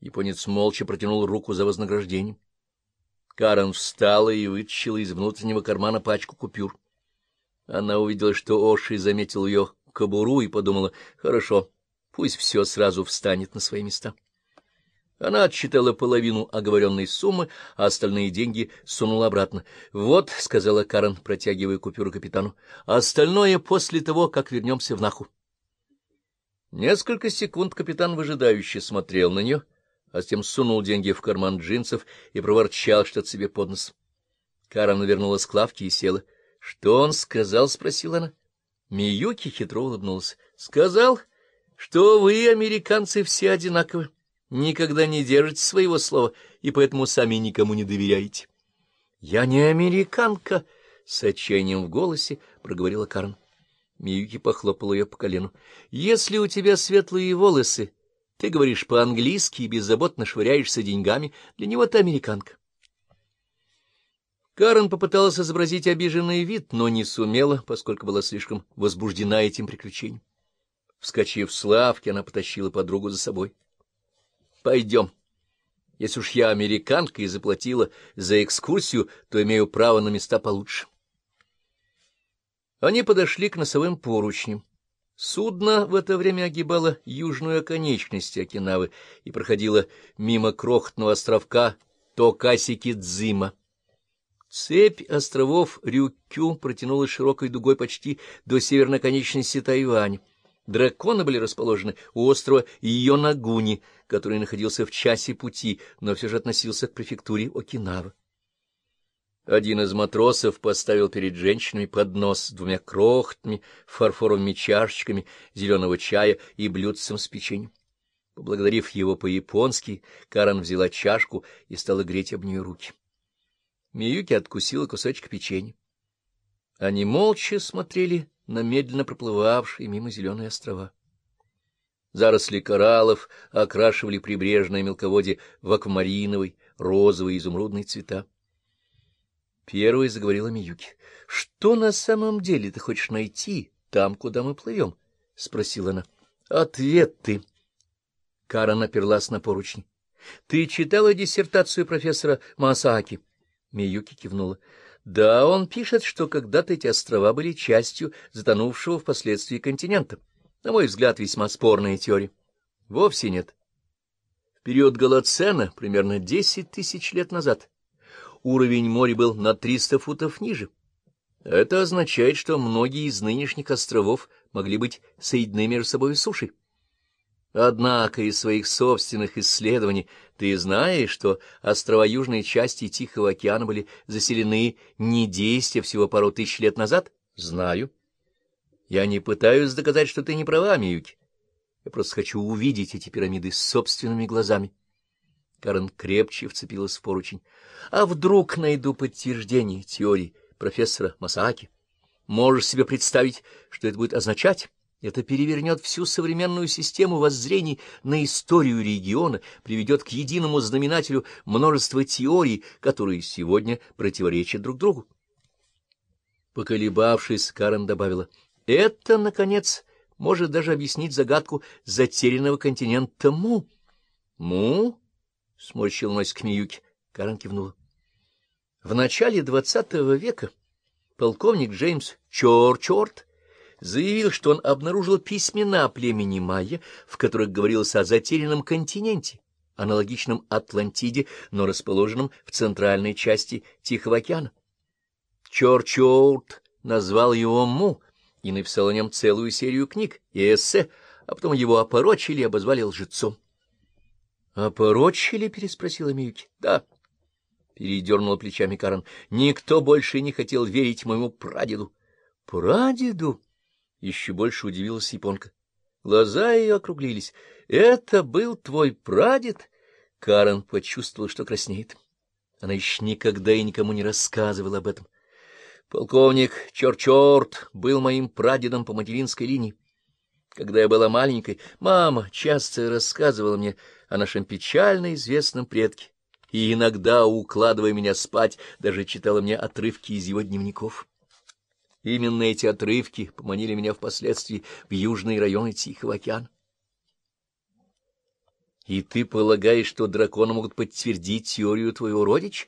Японец молча протянул руку за вознаграждением. Карен встала и вытащила из внутреннего кармана пачку купюр. Она увидела, что Оши заметил ее кобуру и подумала, хорошо, пусть все сразу встанет на свои места. Она отсчитала половину оговоренной суммы, а остальные деньги сунула обратно. — Вот, — сказала Карен, протягивая купюру капитану, — остальное после того, как вернемся в Наху. Несколько секунд капитан выжидающе смотрел на нее, а затем сунул деньги в карман джинсов и проворчал что-то себе под нос. Карен вернулась к лавке и села. — Что он сказал? — спросила она. Миюки хитро улыбнулась. — Сказал, что вы, американцы, все одинаковы никогда не держите своего слова и поэтому сами никому не доверяете. — Я не американка! — с отчаянием в голосе проговорила Карн. Миюки похлопала ее по колену. — Если у тебя светлые волосы, ты говоришь по-английски и беззаботно швыряешься деньгами, для него ты американка. Карен попыталась изобразить обиженный вид, но не сумела, поскольку была слишком возбуждена этим приключением. Вскочив с лавки, она потащила подругу за собой. Пойдем. Если уж я американка и заплатила за экскурсию, то имею право на места получше. Они подошли к носовым поручням. Судно в это время огибало южную оконечность Окинавы и проходило мимо крохотного островка Токасики-Дзима. Цепь островов Рюкю протянулась широкой дугой почти до северной конечности Тайваня. Драконы были расположены у острова Йонагуни, который находился в часе пути, но все же относился к префектуре Окинава. Один из матросов поставил перед женщинами поднос с двумя крохотными фарфоровыми чашечками зеленого чая и блюдцем с печеньем. Поблагодарив его по-японски, Карен взяла чашку и стала греть об нее руки. Миюки откусила кусочек печенья. Они молча смотрели на медленно проплывавшие мимо зеленые острова. Заросли кораллов окрашивали прибрежное мелководье в аквамариновый, розовый и изумрудный цвета. Первой заговорила Миюки. — Что на самом деле ты хочешь найти там, куда мы плывем? — спросила она. — Ответ ты. Кара наперлась на поручни. — Ты читала диссертацию профессора Масааки? Миюки кивнула. Да, он пишет, что когда-то эти острова были частью затонувшего впоследствии континента. На мой взгляд, весьма спорная теория. Вовсе нет. В период Голоцена, примерно 10 тысяч лет назад, уровень моря был на 300 футов ниже. Это означает, что многие из нынешних островов могли быть соединены между собой сушей. Однако из своих собственных исследований ты знаешь, что острова южной части Тихого океана были заселены не десять, а всего пару тысяч лет назад? Знаю. Я не пытаюсь доказать, что ты не права, Миюки. Я просто хочу увидеть эти пирамиды собственными глазами. Карен крепче вцепилась в поручень. А вдруг найду подтверждение теории профессора Масааки? Можешь себе представить, что это будет означать? Это перевернет всю современную систему воззрений на историю региона, приведет к единому знаменателю множество теорий, которые сегодня противоречат друг другу. Поколебавшись, Карен добавила, «Это, наконец, может даже объяснить загадку затерянного континента Му». «Му?» — сморщил носик Миюки. Карен кивнула. В начале двадцатого века полковник Джеймс Чор-Чорт заявил, что он обнаружил письмена племени майя, в которых говорилось о затерянном континенте, аналогичном Атлантиде, но расположенном в центральной части Тихого океана. Чорчоут назвал его Му и написал о нем целую серию книг и эссе, а потом его опорочили и обозвали лжецом. — Опорочили? — переспросила Миюки. — Да. — передернула плечами Карен. — Никто больше не хотел верить моему прадеду. — Прадеду? Еще больше удивилась японка. Глаза ее округлились. — Это был твой прадед? Карен почувствовала, что краснеет. Она еще никогда и никому не рассказывала об этом. Полковник Чор-Чорт был моим прадедом по материнской линии. Когда я была маленькой, мама часто рассказывала мне о нашем печально известном предке, и иногда, укладывая меня спать, даже читала мне отрывки из его дневников. Именно эти отрывки поманили меня впоследствии в южные районы Тихого океана. И ты полагаешь, что драконы могут подтвердить теорию твоего родича?